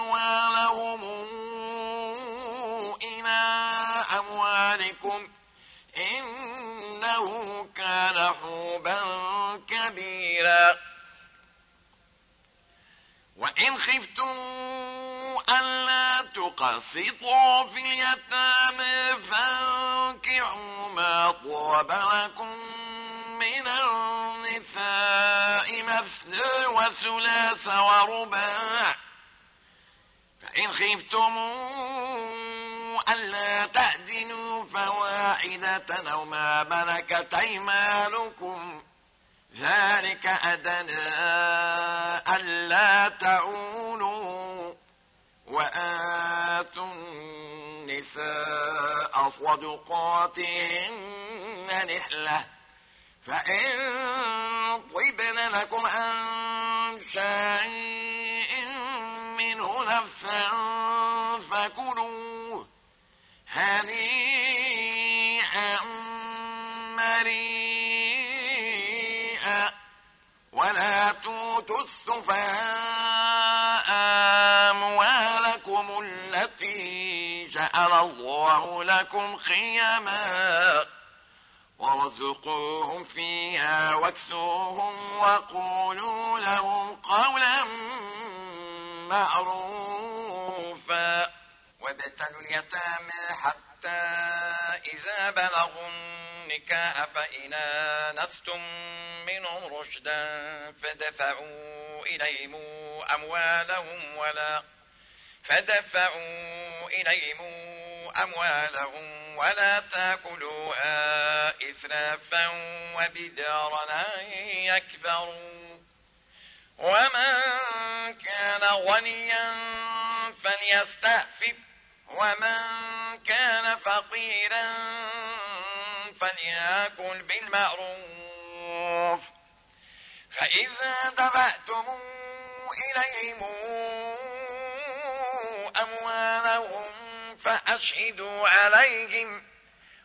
أموالهم إلى أموالكم إنه كان حوبا كبيرا. وإن خفتم ألا تقسطوا في اليتامى فانكحوا ما طوب لكم من النساء مثنى وثلاث ورباع فإن خفتم ألا تعدلوا فواحدة أو ما ملكت أيمانكم ذلك أدنى ألا تعولوا وآتوا النساء صدقاتهن نحلة فإن طبن لكم عن شيء منه نفسا فكلوه هنيئا مريئا ولا توتوا السفهاء أموالكم التي جعل الله لكم خيما وارزقوهم فيها واكسوهم وقولوا لهم قولا معروفا. وابتلوا اليتامى حتى إذا بلغوا النكاح فإن آنستم منهم رشدا فدفعوا إليهم أموالهم ولا فدفعوا إليهم أموالهم ولا تأكلوها إسرافا وبدارا يكبروا. ومن كان غنيا فليستعفف ومن كان فقيرا فليأكل بالمعروف. فإذا دفعتم إليهم أموالهم فأشهدوا عليهم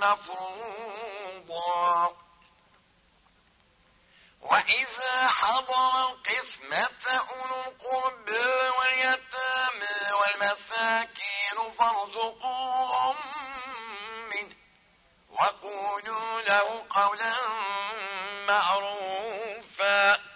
مفروضا وإذا حضر القسمة أولو القرب واليتامى والمساكين فارزقوهم منه. وقولوا له قولا معروفا.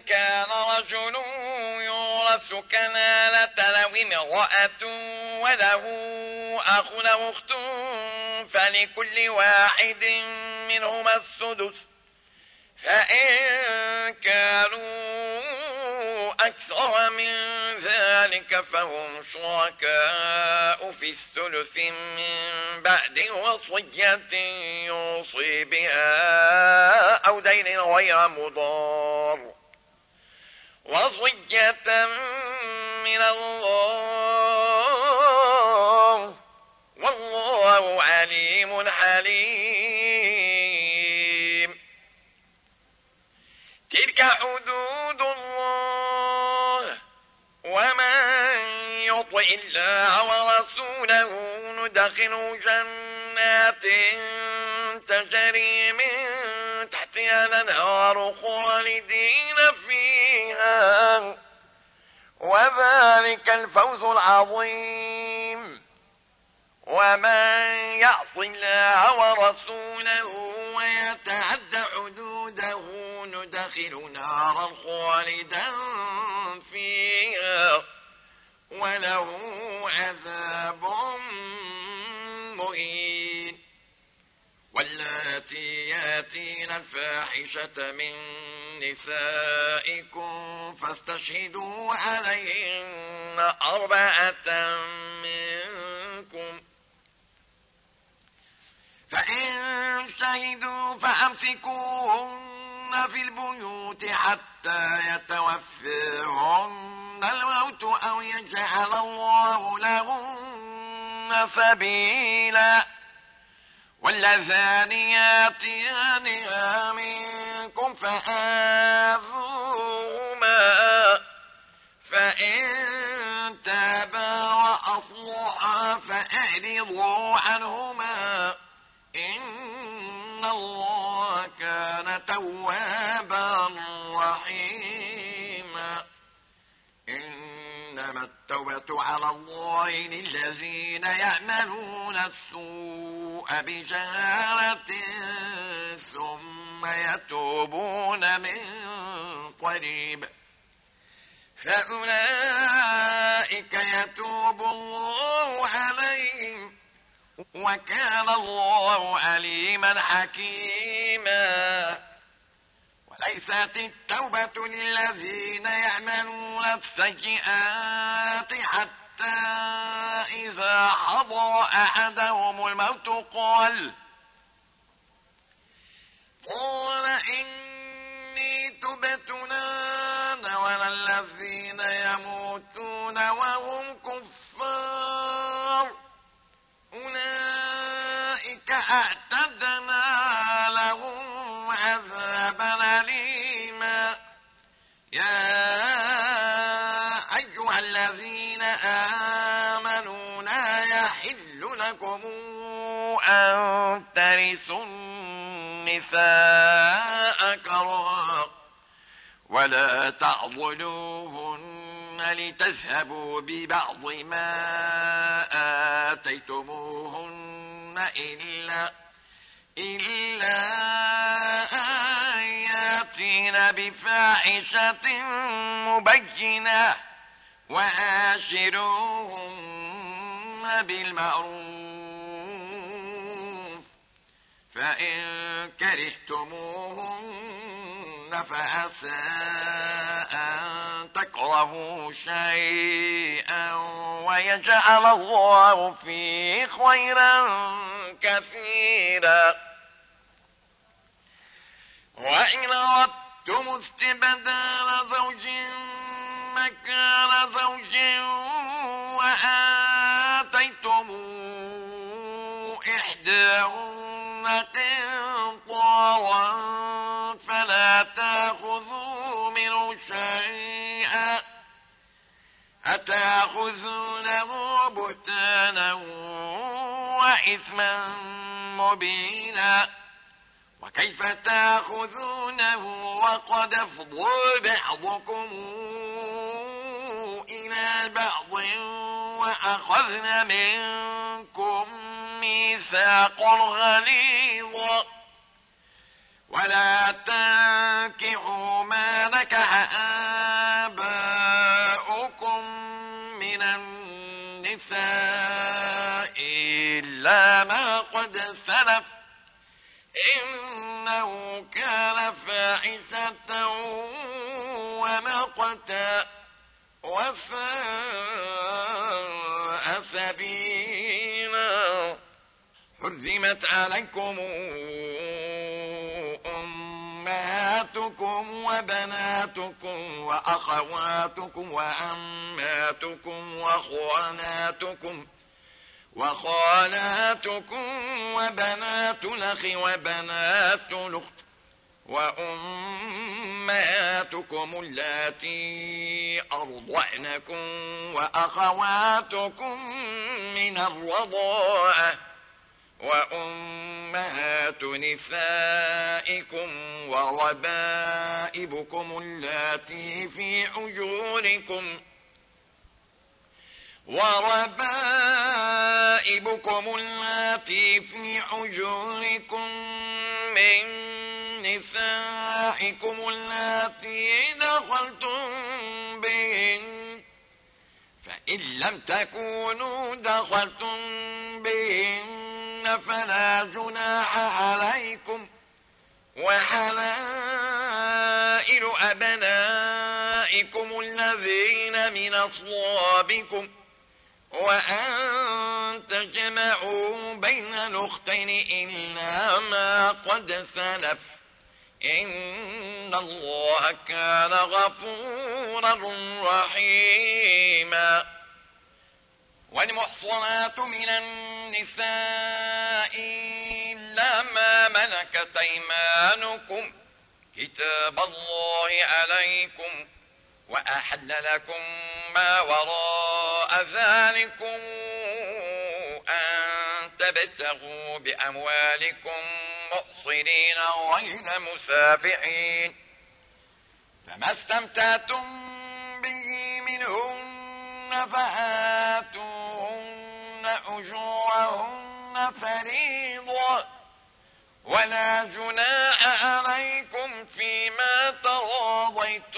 كان رجل يورث كنانة لو امرأة وله أخ أو أخت فلكل واحد منهما السدس. فإن كانوا أكثر من ذلك فهم شركاء في الثلث من بعد وصية يوصي بها أو دين غير مضار. وصية من الله والله عليم حليم. تلك حدود الله ومن يطع الله ورسوله ندخل جنات تجري من تحتها الانهار خالدين وذلك الفوز العظيم. ومن يعص الله ورسوله ويتعد حدوده ندخل نارا خالدا فيها. وله عذاب مهين. واللاتي ياتين الفاحشة من نسائكم فاستشهدوا عليهن أربعة منكم. فإن شهدوا فأمسكوهن في البيوت حتى يتوفيهن الموت أو يجعل الله لهن سبيلا. واللذان ياتيانها منكم فآذوهما فإن تابا وأصلحا فأعرضوا عنهما إن الله كان توابا رحيما التوبة على الله للذين يعملون السوء بجهالة ثم يتوبون من قريب. فأولئك يتوب الله عليهم وكان الله عليما حكيما. وليست التوبة للذين يعملون السيئات حتى إذا حضر أحدهم الموت قال قال إني تبت الآن ولا الذين يموتون وهم كفار أن ترثوا النساء كرها ولا تعضلوهن لتذهبوا ببعض ما آتيتموهن إلا إلا يأتين بفاحشة مبينة وعاشروهن بالمعروف فإن كرهتموهن فعسى أن تكرهوا شيئا ويجعل الله فيه خيرا كثيرا. وإن أردتم استبدال زوج مكان زوج أتأخذونه بهتانا وإثما مبينا. وكيف تأخذونه وقد أفضل بعضكم إلى بعض وأخذن منكم ميثاقا غليظا ولا تنكحوا ما نكح آباؤكم ما قد سلف إنه كان فاحشة ومقتا وساء سبيلا. حرمت عليكم أمهاتكم وبناتكم وأخواتكم وأماتكم وخواناتكم وخالاتكم وبنات الأخ وبنات الأخت وأمهاتكم اللاتي أرضعنكم وأخواتكم من الرضاعة وأمهات نسائكم وربائبكم اللاتي في حجوركم وربائبكم اللاتي في حجوركم من نسائكم اللاتي دخلتم بهن فإن لم تكونوا دخلتم بهن فلا جناح عليكم وحلائل أبنائكم الذين من أصلابكم وأن تجمعوا بين الأختين إلا ما قد سلف. إن الله كان غفورا رحيما. والمحصنات من النساء إلا ما ملكت أيمانكم. كتاب الله عليكم وأحل لكم ما وراء ذلكم أن تبتغوا بأموالكم محصنين غير مسافحين. فما استمتعتم به منهن فآتوهن أجورهن فريضة. ولا جناح عليكم فيما تراضيتم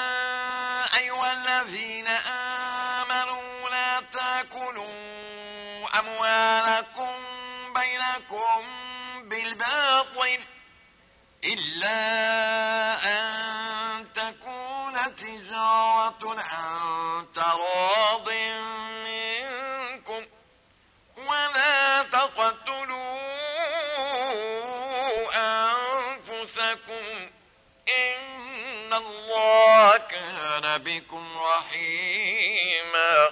بينكم بالباطل إلا أن تكون تجارة عن تراض منكم ولا تقتلوا أنفسكم إن الله كان بكم رحيما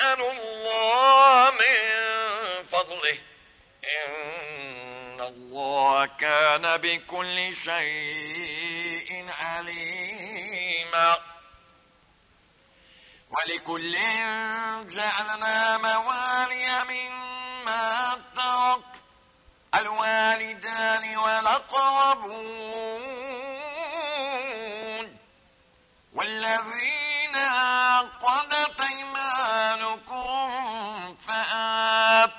واسألوا الله من فضله. إن الله كان بكل شيء عليما ولكل جعلنا موالي مما ترك. الوالدان والأقربون. والذين عقدت أيمانكم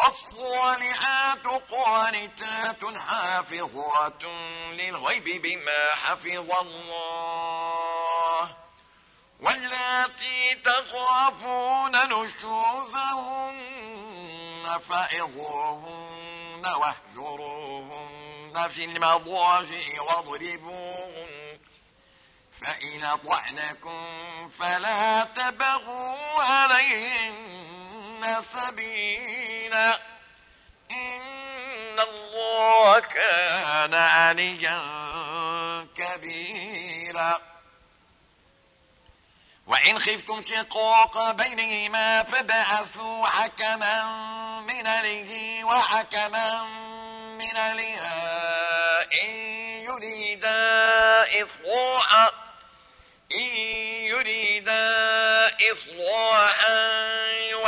فالصالحات قانتات حافظات للغيب بما حفظ الله. واللاتي تخافون نشوزهن فإضرهن واهجروهن في المضاجع واضربوهن. فإن أطعنكم فلا تبغوا عليهن سبيلا إن الله كان عليا كبيرا وإن خفتم شقاق بينهما فبعثوا حكما من له وحكما من لها إن يريدا إصلاحا إن يريدا إصلاحا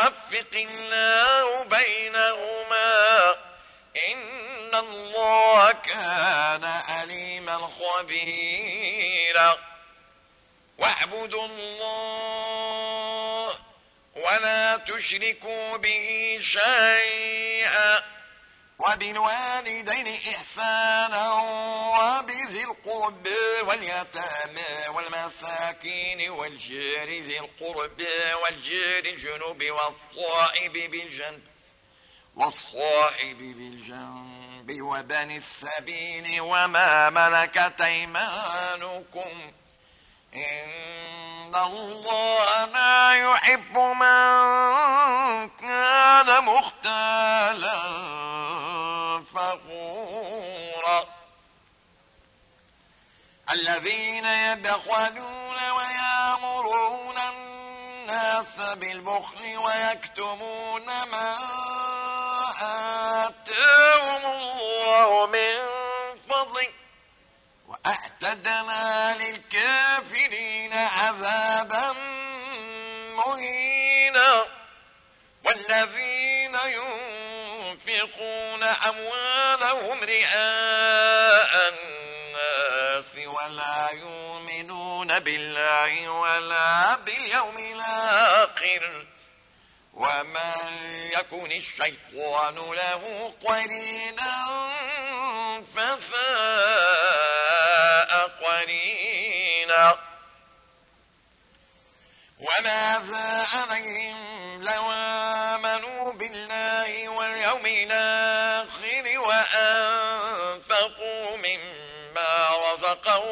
يوفق الله بينهما إن الله كان عليما خبيرا واعبدوا الله ولا تشركوا به شيئا. وبالوالدين إحسانا وبذي القرب واليتامى والمساكين والجار ذي القرب والجار الجنوب والصائب بالجنب والصائب بالجنب وبن السبيل وما ملكت أيمانكم. إن الله لا يحب من كان مختالا. الذين يبخلون ويامرون الناس بالبخل ويكتمون ما آتاهم الله من فضله وأعتدنا للكافرين عذابا مهينا والذين ينفقون أموالهم رئاء ولا يؤمنون بالله ولا باليوم الآخر. ومن يكن الشيطان له قرينا فساء قرينا. وماذا عليهم لو آمنوا بالله واليوم الآخر.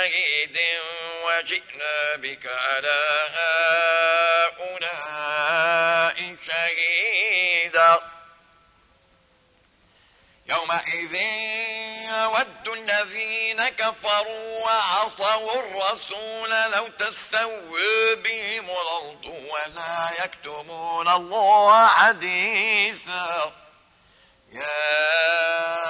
بشهيد وجئنا بك على هؤلاء شهيدا. يومئذ يود الذين كفروا وعصوا الرسول لو تستوي بهم الأرض ولا يكتمون الله حديثا. يا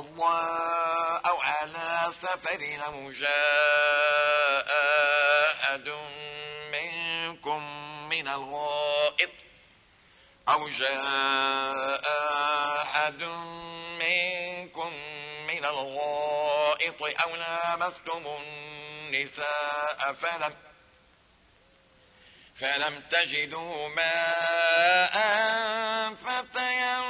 مرضى أو على سفر أو جاء أحد منكم من الغائط أو جاء أحد منكم من الغائط أو لامستم النساء فلم فلم تجدوا ماء فتيمموا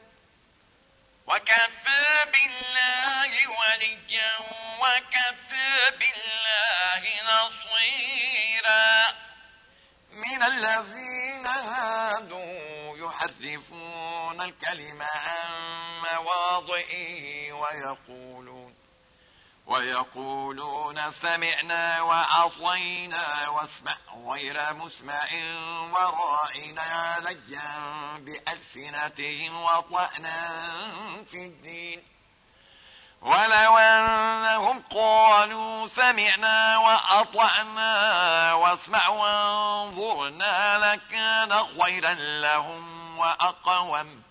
وكفى بالله وليا وكفى بالله نصيرا. من الذين هادوا يحرفون الكلمة عن مواضعه ويقولون ويقولون سمعنا وعصينا واسمع غير مسمع ورائنا لجا بألسنتهم وطعنا في الدين. ولو أنهم قالوا سمعنا وأطعنا واسمع وانظرنا لكان خيرا لهم وأقوم.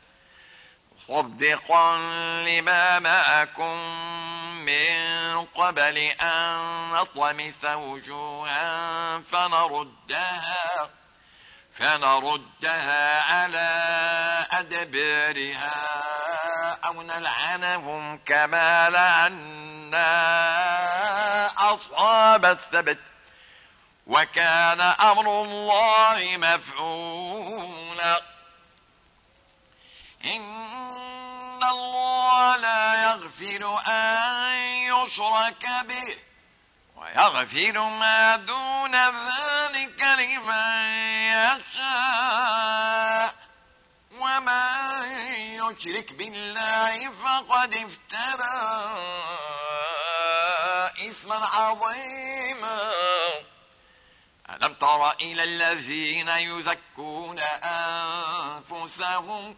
مصدقا لما معكم من قبل أن نطمس وجوها فنردها فنردها على أدبرها أو نلعنهم كما لعنا أصحاب السبت. وكان أمر الله مفعولا. إن الله لا يغفر أن يشرك به ويغفر ما دون ذلك لمن يشاء. ومن يشرك بالله فقد افترى إثما عظيما. ألم تر إلى الذين يزكون أنفسهم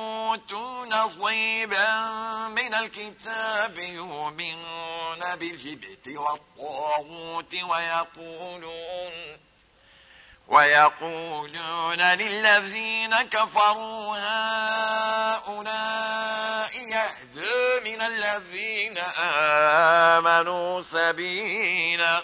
نصيبا من الكتاب يؤمنون بالجبت والطاغوت ويقولون ويقولون للذين كفروا هؤلاء يهدى من الذين آمنوا سبيلا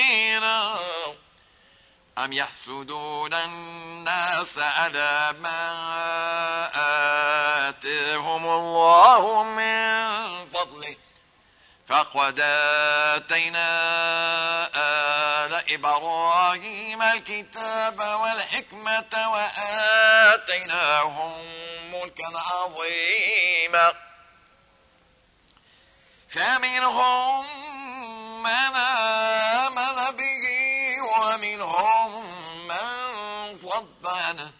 أم يحسدون الناس على ما آتيهم الله من فضله فقد آتينا آل إبراهيم الكتاب والحكمة وآتيناهم ملكا عظيما فمنهم من عنه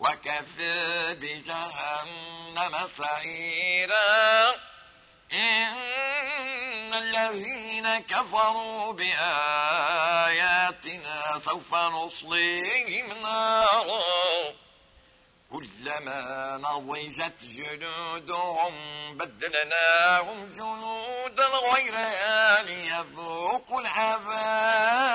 وكفى بجهنم سعيرا. إن الذين كفروا بآياتنا سوف نصليهم نارا. كلما نضجت جنودهم بدلناهم جنودا غيرها ليذوقوا العذاب.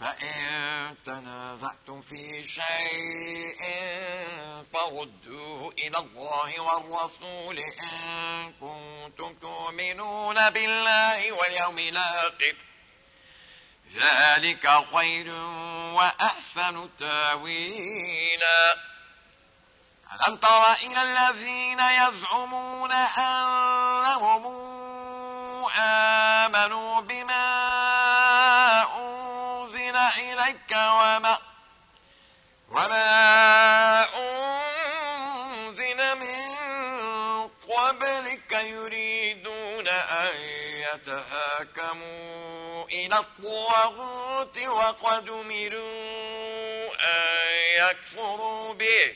فإن تنازعتم في شيء فردوه إلى الله والرسول إن كنتم تؤمنون بالله واليوم الآخر. ذلك خير وأحسن تأويلا. ألم تر إلى الذين يزعمون أنهم آمنوا وما أنزل من قبلك يريدون أن يتهاكموا إلى الطاغوت وقد أمروا أن يكفروا به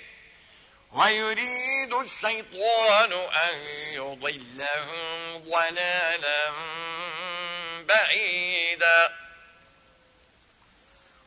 ويريد الشيطان أن يضلهم ضلالا بعيدا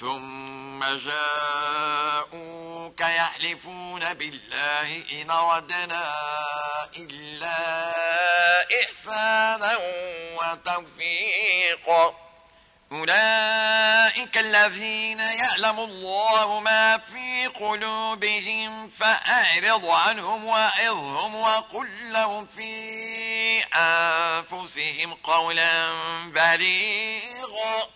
ثم جاءوك يحلفون بالله إن ردنا إلا إحسانا وتوفيقا. أولئك الذين يعلم الله ما في قلوبهم فأعرض عنهم وعظهم وقل لهم في أنفسهم قولا بليغا.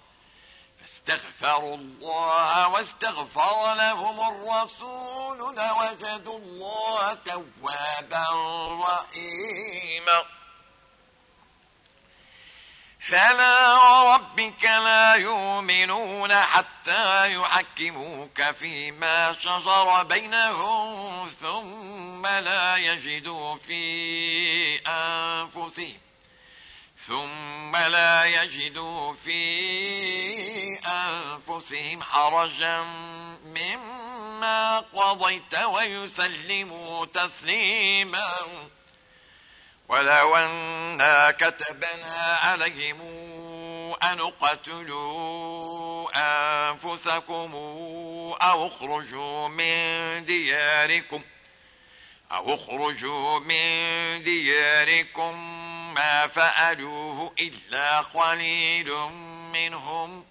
فاستغفروا الله واستغفر لهم الرسول لوجدوا الله توابا رحيما. فلا ربك لا يؤمنون حتى يحكموك فيما شجر بينهم ثم لا يجدوا في أنفسهم ثم لا يجدوا في أنفسهم حرجا مما قضيت ويسلموا تسليما. ولو أنا كتبنا عليهم أن اقتلوا أنفسكم أو اخرجوا من دياركم أو اخرجوا من دياركم ما فعلوه إلا قليل منهم.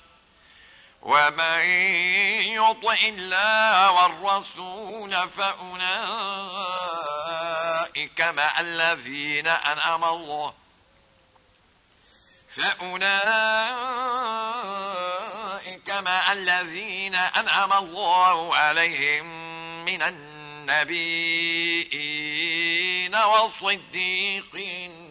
ومن يطع الله والرسول فأولئك مع الذين أنعم الله فأولئك مع الذين أنعم الله عليهم من النبيين والصديقين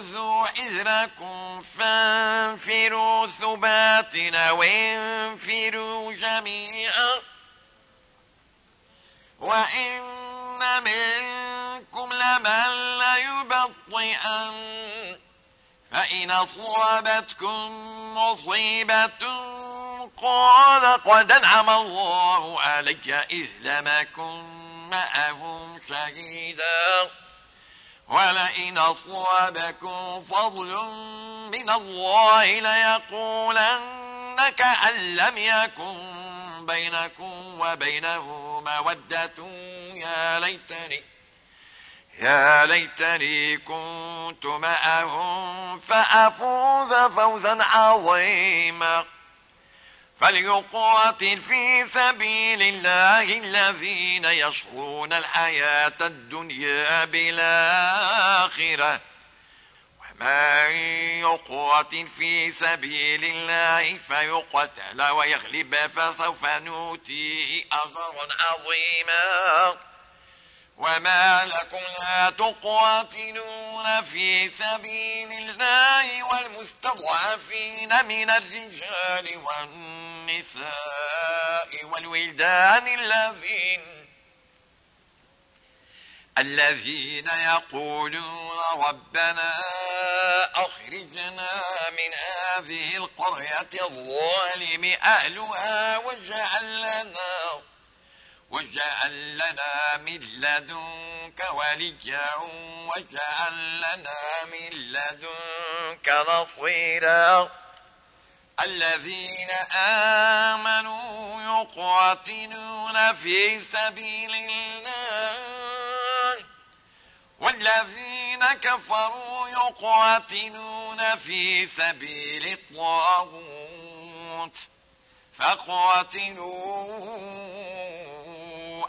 خذوا حذركم فانفروا ثبات وانفروا جميعا. وإن منكم لمن ليبطئن فإن أصابتكم مصيبة قال قد أنعم الله علي إذ لم أكن معهم شهيدا. ولئن أصابكم فضل من الله ليقولن كأن لم يكن بينكم وبينه مودة. يا ليتني يا ليتني كنت معهم فأفوز فوزا عظيما. فليقاتل في سبيل الله الذين يشرون الحياة الدنيا بالآخرة. ومن يقاتل في سبيل الله فيقتل ويغلب فسوف نوتيه أجرا عظيما. وما لكم لا تقاتلون في سبيل الله والمستضعفين من الرجال والنساء والولدان الذين الذين يقولون ربنا أخرجنا من هذه القرية الظالم أهلها واجعل لنا واجعل لنا من لدنك وليا واجعل لنا من لدنك نصيرا. الذين آمنوا يقاتلون في سبيل الله والذين كفروا يقاتلون في سبيل الطاغوت فقاتلوا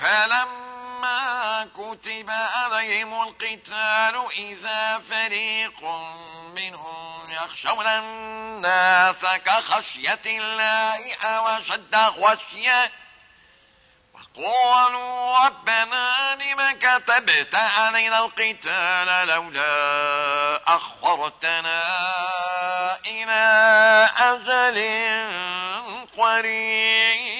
فلما كتب عليهم القتال إذا فريق منهم يخشون الناس كخشية الله أو شد خشية وقالوا ربنا لم كتبت علينا القتال لولا أخرتنا إلى أجل قريب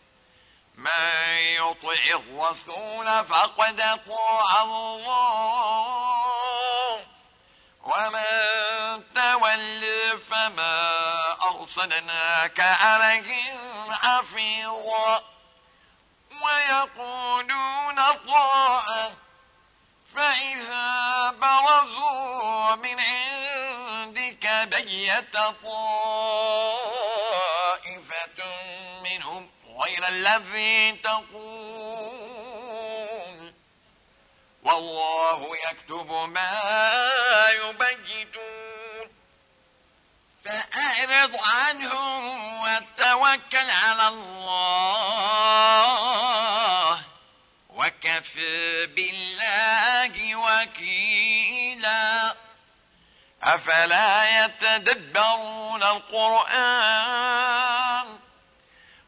من يطع الرسول فقد طاع الله. ومن تولي فما أرسلناك عليهم حفيظا. ويقولون طاعة. فإذا برزوا من عندك بيت منهم غير الذي تقول. والله يكتب ما يبيتون فأعرض عنهم وتوكل على الله. وكفى بالله وكيلا. أفلا يتدبرون القرآن؟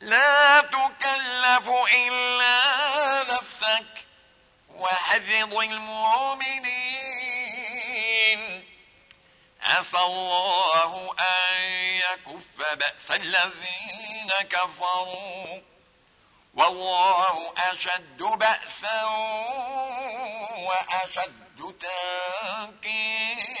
لا تكلف إلا نفسك وحفظ المؤمنين. عسى الله أن يكف بأس الذين كفروا. والله أشد بأسا وأشد تنكيلا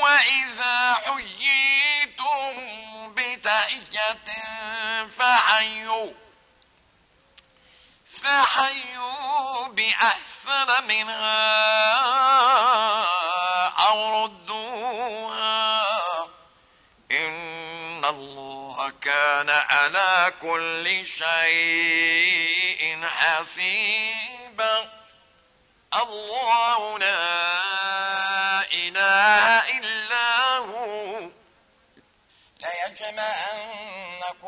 وإذا حييتم بتحية فحيوا فحيوا بأحسن منها أو ردوها. إن الله كان على كل شيء حسيبا. الله لا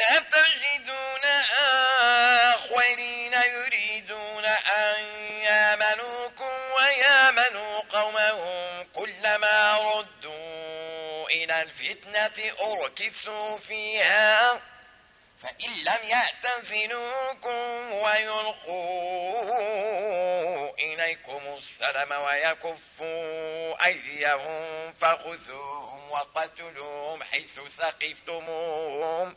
ستجدون آخرين يريدون أن يامنوكم ويامنوا قومهم كلما ردوا إلى الفتنة أركسوا فيها فإن لم يأتزلوكم ويلقوا إليكم السلام ويكفوا أيديهم فخذوهم وقتلوهم حيث سقفتموهم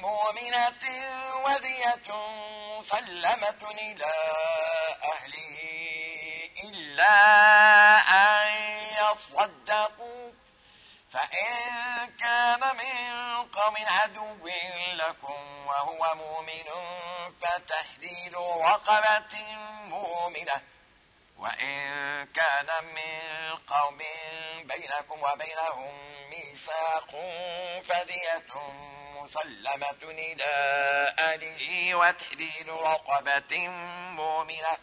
مؤمنة ودية سلمة إلى أهله إلا أن يصدقوا. فإن كان من قوم عدو لكم وهو مؤمن فتحديد رقبة مؤمنة. وإن كان من قوم بينكم وبينهم ميثاق فدية مسلمة إلى أهله وتحديد رقبة مؤمنة.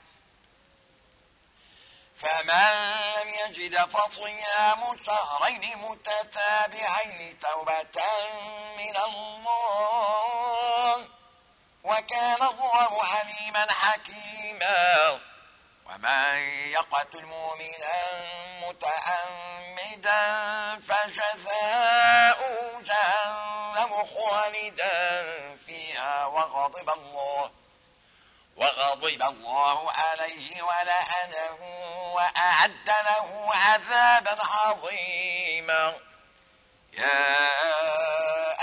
فمن لم يجد فصيام شهرين متتابعين توبة من الله وكان الله عليما حكيما. ومن يقتل مؤمنا متعمدا فجزاء جهنم خالدا فيها وغضب الله وغضب الله عليه ولعنه وأعد له عذابا عظيما. يا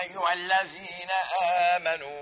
أيها الذين آمنوا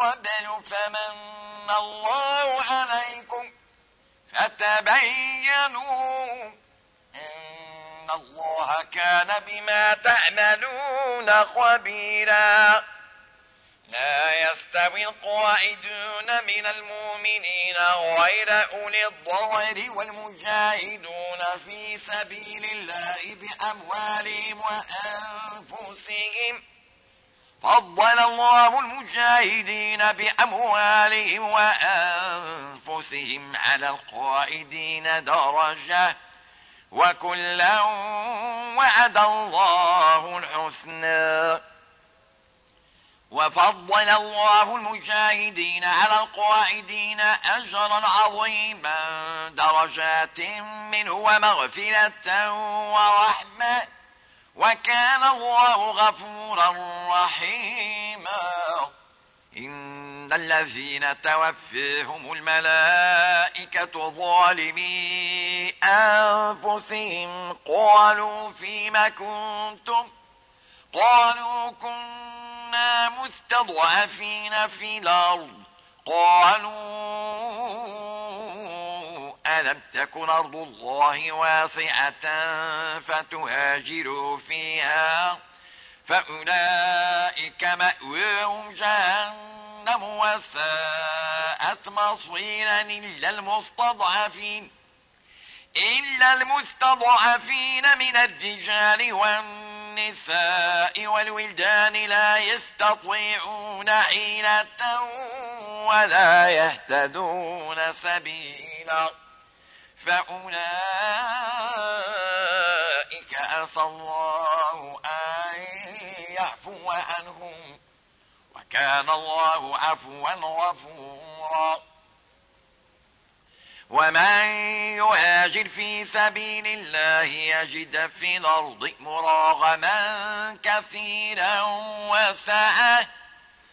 قبل فمن الله عليكم فتبينوا إن الله كان بما تعملون خبيرا. لا يستوي القائدون من المؤمنين غير أولي الضرر والمجاهدون في سبيل الله بأموالهم وأنفسهم. فضل الله المجاهدين بأموالهم وأنفسهم على القائدين درجة وكلا وعد الله الحسنى. وفضل الله المجاهدين على القائدين أجرا عظيما درجات منه ومغفرة ورحمة. وكان الله غفورا رحيما. إن الذين توفيهم الملائكة ظالمي أنفسهم. قالوا فيما كنتم؟ قالوا كنا مستضعفين في الأرض. قالوا ألم تكن أرض الله واسعة فتهاجروا فيها فأولئك مأواهم جهنم وساءت مصيرا إلا المستضعفين إلا المستضعفين من الرجال والنساء والولدان لا يستطيعون حيلة ولا يهتدون سبيلا. فأولئك أسى الله أن يعفو عنهم وكان الله عفوا غفورا. ومن يهاجر في سبيل الله يجد في الأرض مراغما كثيرا وسعه.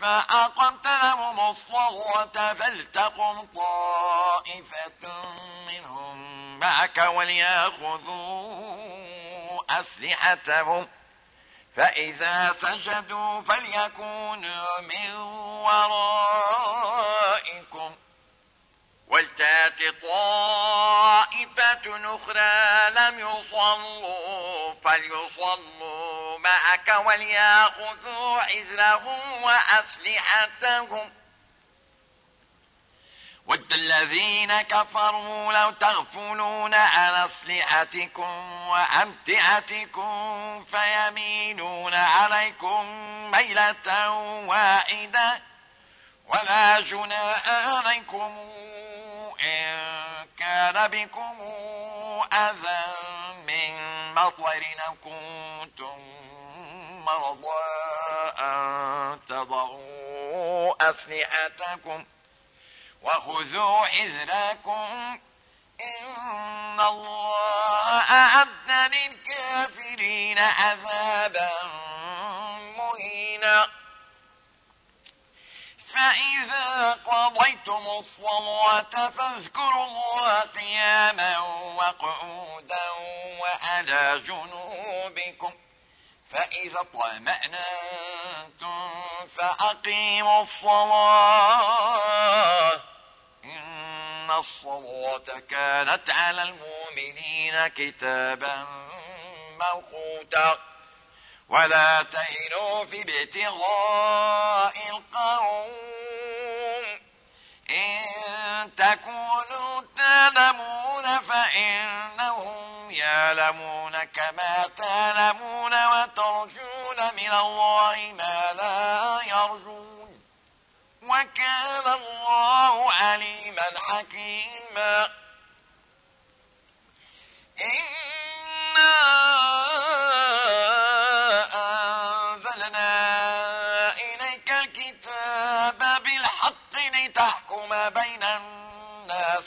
فأقمت لهم الصلاة فلتقم طائفة منهم معك وليأخذوا أسلحتهم. فإذا سجدوا فليكونوا من ورائكم. ولتات طائفة أخرى لم يصلوا فليصلوا معك وليأخذوا حذرهم وأسلحتهم. ود الذين كفروا لو تغفلون عن أسلحتكم وأمتعتكم فيمينون عليكم ميلة واحدة ولا جناح عليكم كان بكم أذى من مطر كنتم مرضى أن تضعوا أسلحتكم وخذوا حذركم إن الله أعد للكافرين عذابا فإذا قضيتم الصلاة فاذكروا الله قياما وقعودا وعلى جنوبكم. فإذا طمأنتم فأقيموا الصلاة. إن الصلاة كانت على المؤمنين كتابا موقوتا ولا تهنوا في ابتغاء القوم. إن تكونوا تعلمون فإنهم يعلمون كما تعلمون وترجون من الله ما لا يرجون. وكان الله عليما حكيما. إِنَّا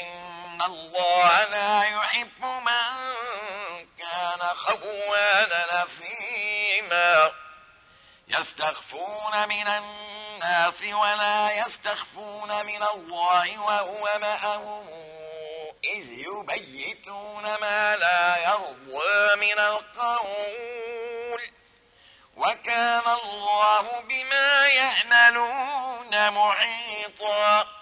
إن الله لا يحب من كان خوانا نفيما يستخفون من الناس ولا يستخفون من الله وهو معهم إذ يبيتون ما لا يرضى من القول وكان الله بما يعملون محيطا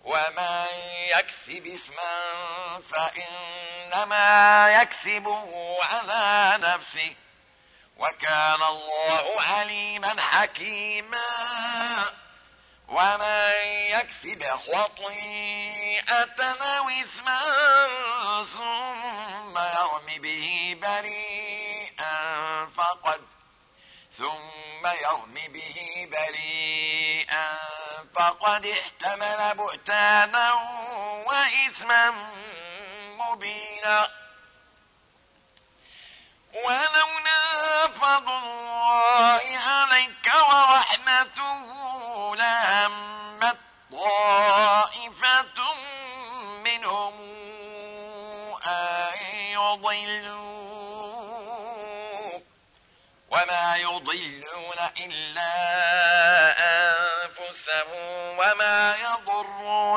ومن يكسب اسما فإنما يكسبه على نفسه. وكان الله عليما حكيما. ومن يكسب خطيئة أو إثما ثم يرمي به بريئا فقد ثم يرمي به بريئا فقد احتمل بؤتانا وإثما مبينا. ولولا فضل الله عليك ورحمته لهمت طائفة منهم أن يضلوا. وما يضلون إلا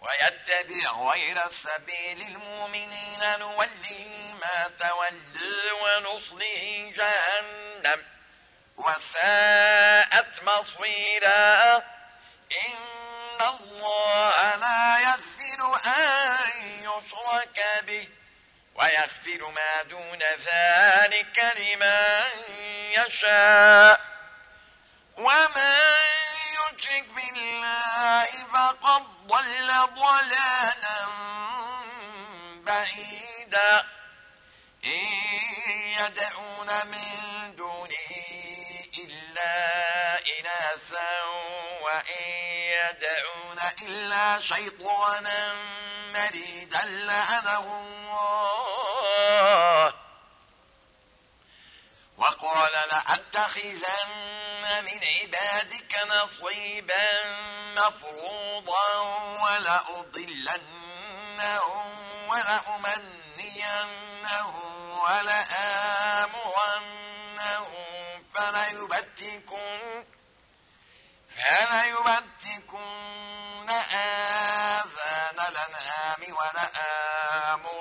ويتبع غير سبيل المؤمنين نوليه ما تولى ونصله جهنم. وساءت مصيرا. إن الله لا يغفر أن يشرك به ويغفر ما دون ذلك لمن يشاء. ومن ضلالا بعيدا. إن يدعون من دونه إلا إناثا وإن يدعون إلا شيطانا مريدا لعنه الله. وقال لأتخذن من عبادك نصيبا مفروضا ولأضلنهم ولأمنينهم ولآمرنهم فليبتكن فليبتكن آذان الأنعام ولآمرنهم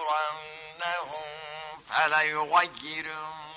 فليغيرن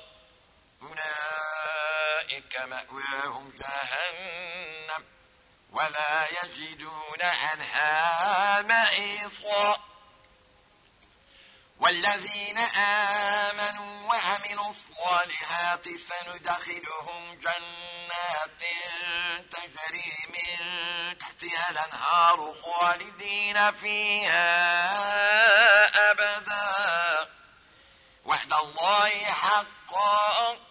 مأواهم جهنم ولا يجدون عنها معيصا. والذين آمنوا وعملوا الصالحات سندخلهم جنات تجري من تحتها الأنهار خالدين فيها أبدا. وعد الله حقا.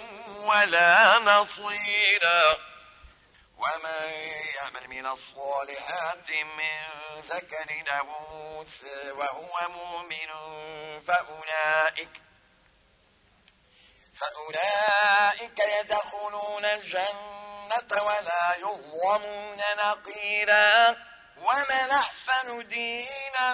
ولا نصيرا. ومن يعمل من الصالحات من ذكر أو وهو مؤمن فأولئك فأولئك يدخلون الجنة ولا يظلمون نقيرا. ومن أحسن دينا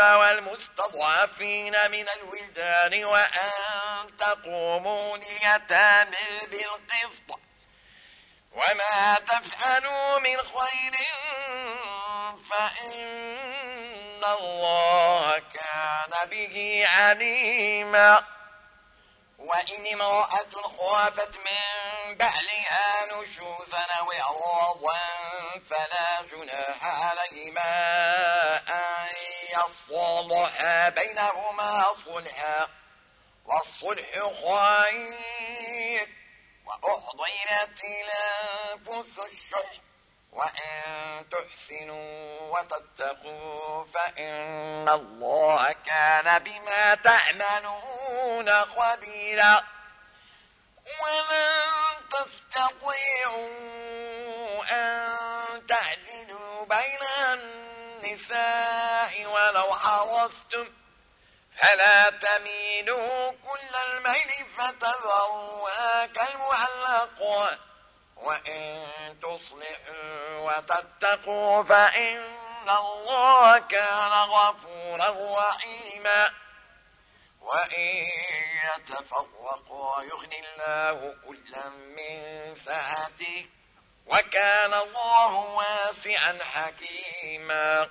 والمستضعفين من الولدان وأن تقوموا ليتامى بالقسط وما تفعلوا من خير فإن الله كان به عليما. وإن امرأة خافت من بعلها نشوزا أو إعراضا فلا جناح عليهما. يصلحا بينهما صلحا والصلح خير وأحضرت الأنفس الشح وإن تحسنوا وتتقوا فإن الله كان بما تعملون خبيرا ولن تستطيعوا أن تعدلوا بين النساء ولو حرصتم فلا تميلوا كل الميل فتذروا كالمعلقات وإن تصلحوا وتتقوا فإن الله كان غفورا رحيما. وإن يتفرقوا يغني الله كلا من سعته وكان الله واسعا حكيما.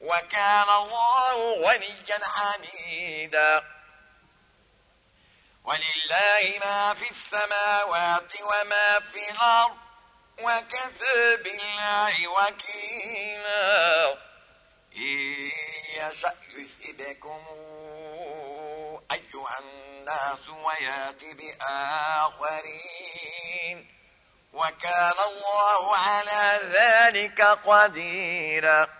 وكان الله غنيا حميدا. ولله ما في السماوات وما في الأرض وكفى بالله وكيلا. إن يشأ يثبكم أيها الناس ويأتي بآخرين. وكان الله على ذلك قديرا.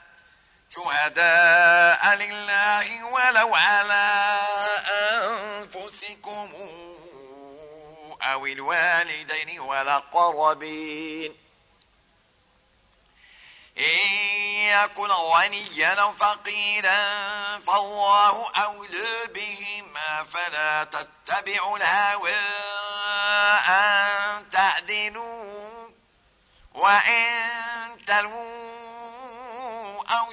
شهداء لله ولو على أنفسكم أو الوالدين والأقربين. إن يكن غنيا فقيرا فالله أولى بهما فلا تتبعوا الهوى أن تعدلوا وإن تلووا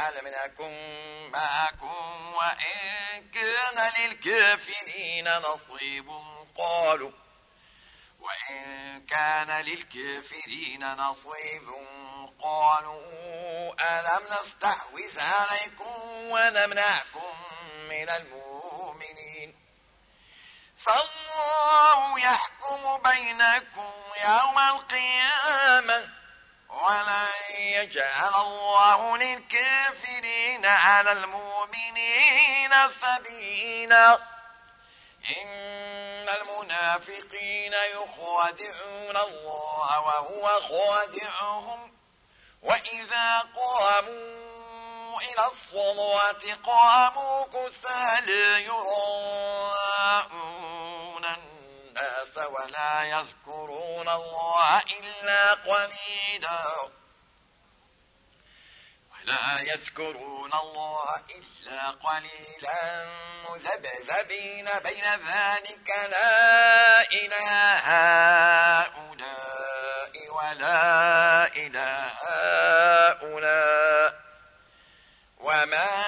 ألم نكن معكم وإن كان للكافرين نصيب قالوا وإن كان للكافرين نصيب قالوا ألم نستحوذ عليكم ونمنعكم من المؤمنين فالله يحكم بينكم يوم القيامة ولن يجعل الله للكافرين على المؤمنين سبيلا. إن المنافقين يخادعون الله وهو خادعهم. وإذا قاموا إلى الصلاة قاموا كسال يراءون الناس ولا يذكرون الله إلا قليلا. لا يذكرون الله إلا قليلا مذبذبين بين ذلك لا إله هؤلاء ولا إله هؤلاء. وما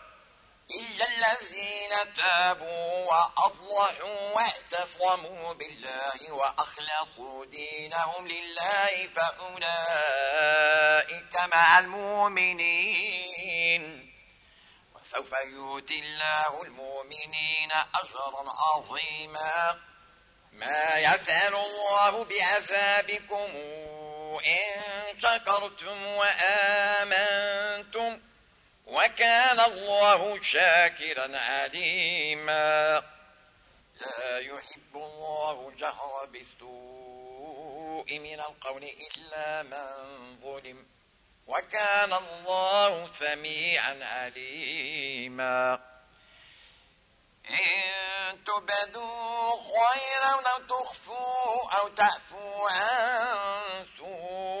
إلا الذين تابوا وأصلحوا واعتصموا بالله وأخلصوا دينهم لله فأولئك مع المؤمنين. وسوف يؤتي الله المؤمنين أجرا عظيما. ما يفعل الله بعذابكم إن شكرتم وآمنتم وكان الله شاكرا عليما. لا يحب الله جهر بالسوء من القول إلا من ظلم. وكان الله سميعا عليما. إن تبدوا خيرا أو تخفوا أو تعفوا عن سوء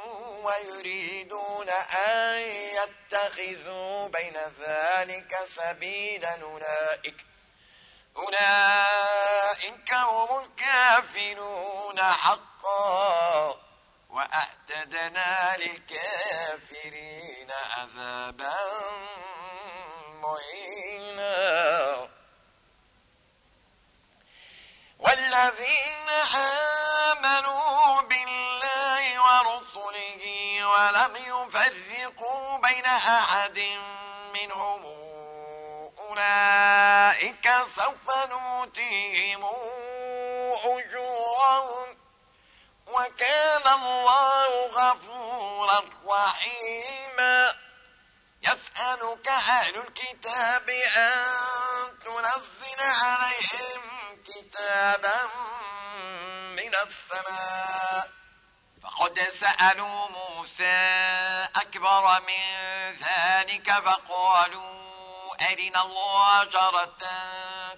ويريدون أن يتخذوا بين ذلك سبيلا. أولئك أولئك هم الكافرون حقا. وأعتدنا للكافرين عذابا مهينا. والذين آمنوا يفرقوا بين أحد منهم أولئك سوف نوتيهم أجورهم وكان الله غفورا رحيما يسألك أهل الكتاب أن تنزل عليهم كتابا من السماء فقد سألوا موسى أكبر من ذلك فقالوا أرنا الله جرة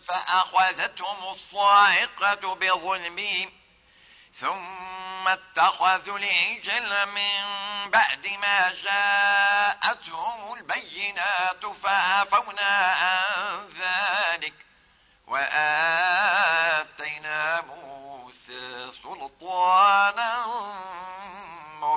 فأخذتهم الصاعقة بظلمهم ثم اتخذوا العجل من بعد ما جاءتهم البينات فعفونا عن ذلك وآتينا موسى سلطانا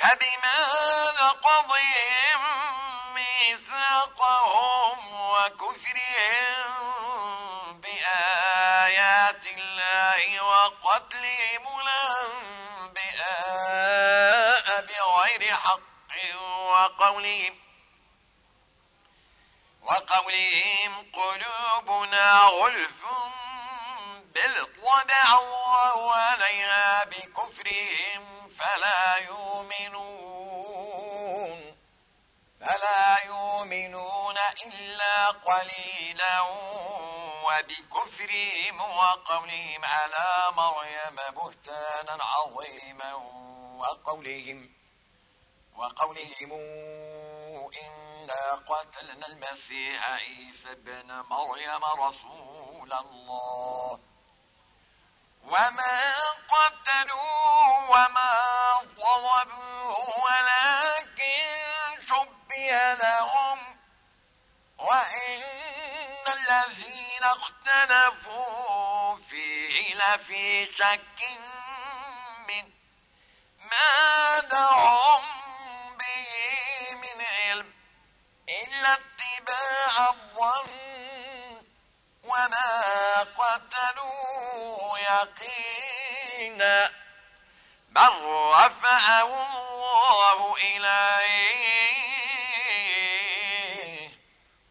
فبما نقضهم ميثاقهم وكفرهم بآيات الله وقتلهم الأنبياء بغير حق وقولهم وقولهم قلوبنا غلف بل طبع الله عليها بكفرهم فلا يؤمنون قليلا وبكفرهم وقولهم على مريم بهتانا عظيما وقولهم وقولهم إنا قتلنا المسيح عيسى بن مريم رسول الله. وما قتلوا وما ضربوا ولكن شبه لهم وإن الذين اختلفوا فيه لفي شك من ما لهم إلا اتباع الظن وما قتلوا يقينا بل رفعه الله إليه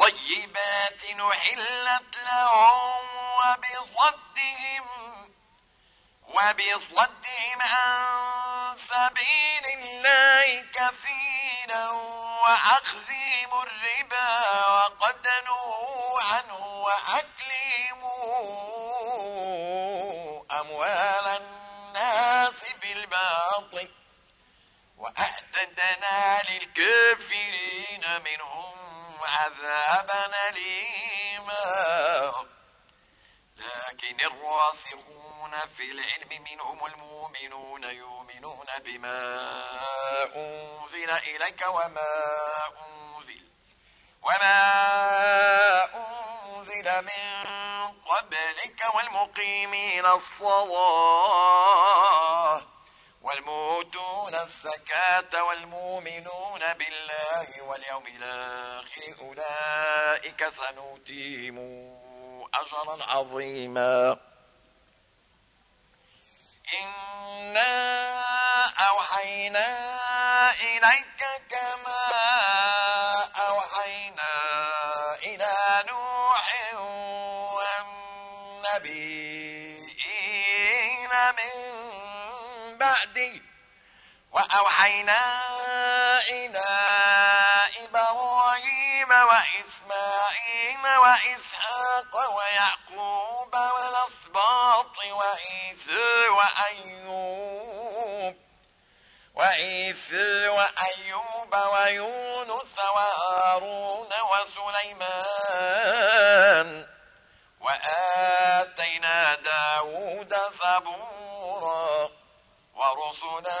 طيبات نحلت لهم وبصدهم وبصدهم عن سبيل الله كثيرا وأخذهم الربا وقد نهوا عنه وأكلهم أموال الناس بالباطل وأعتدنا للكافرين منهم عذابا أليما لكن الراسخون في العلم منهم المؤمنون يؤمنون بما أنزل إليك وما أنزل وما أنزل من أولئك والمقيمين الصلاة. والموتون الزكاة والمؤمنون بالله واليوم الآخر أولئك سنؤتيهم أجرا عظيما. إنا أوحينا إليك كما وأوحينا إلى إبراهيم وإسماعيل وإسحاق ويعقوب والأسباط وعيسى وأيوب وعيسى وأيوب ويونس وهارون وسليمان وآتينا داود زبورا ورسلا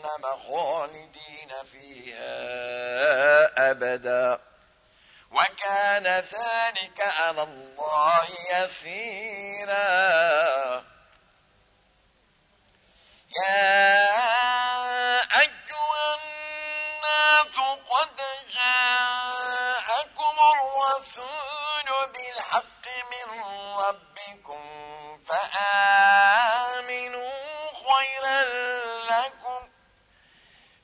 خالدين فيها أبدا. وكان ذلك على الله يسيرا. يا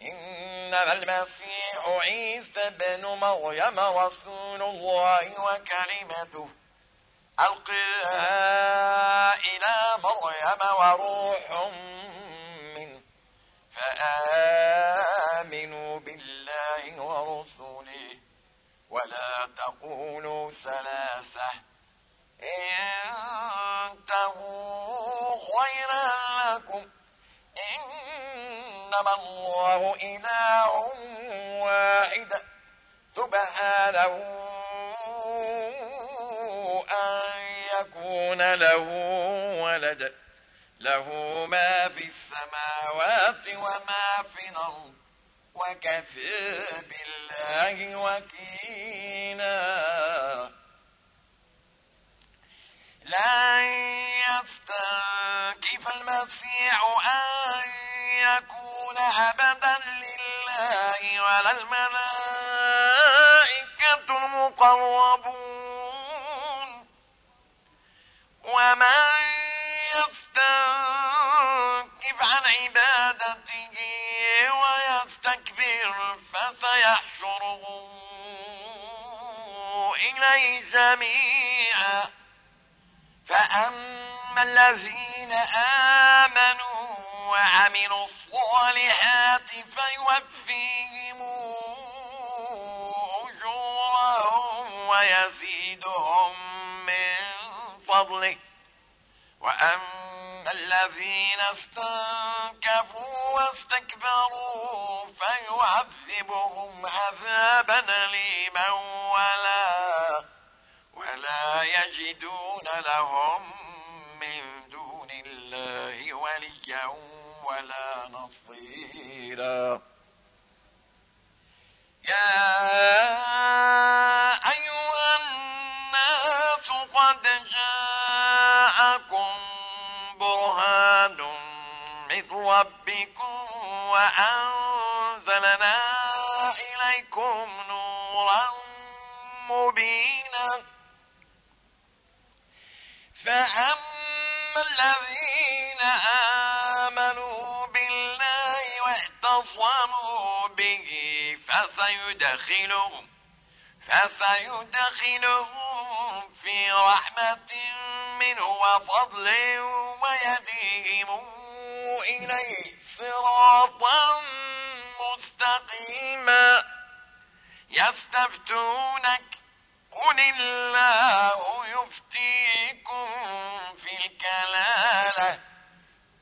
إنما المسيح عيسى بن مريم رسول الله وكلمته. ألقاها إلى مريم وروح منه. فآمنوا بالله ورسوله ولا تقولوا ثلاثة. انتهوا إنما الله إله واحد سبحانه أن يكون له ولد له ما في السماوات وما في الأرض وكفى بالله وكيلا لا يستنكف المسيح أن يكون عبدا لله ولا الملائكة المقربون ومن يستنكف عن عبادته ويستكبر فسيحشرهم إليه جميعا فأما الذين آمنوا وعملوا الصالحات فيوفيهم أجورهم ويزيدهم من فضله. وأما الذين استنكفوا واستكبروا فيعذبهم عذابا أليما ولا ولا يجدون لهم من دون الله وليا نصيرا يا أيها الناس قد جاءكم برهان من ربكم وأنزلنا إليكم نورا مبينا. فأما الذين آمنوا واعتصموا به فسيدخلهم فسيدخلهم في رحمة منه وفضل ويديهم إليه صراطا مستقيما. يستفتونك قل الله يفتيكم في الكلالة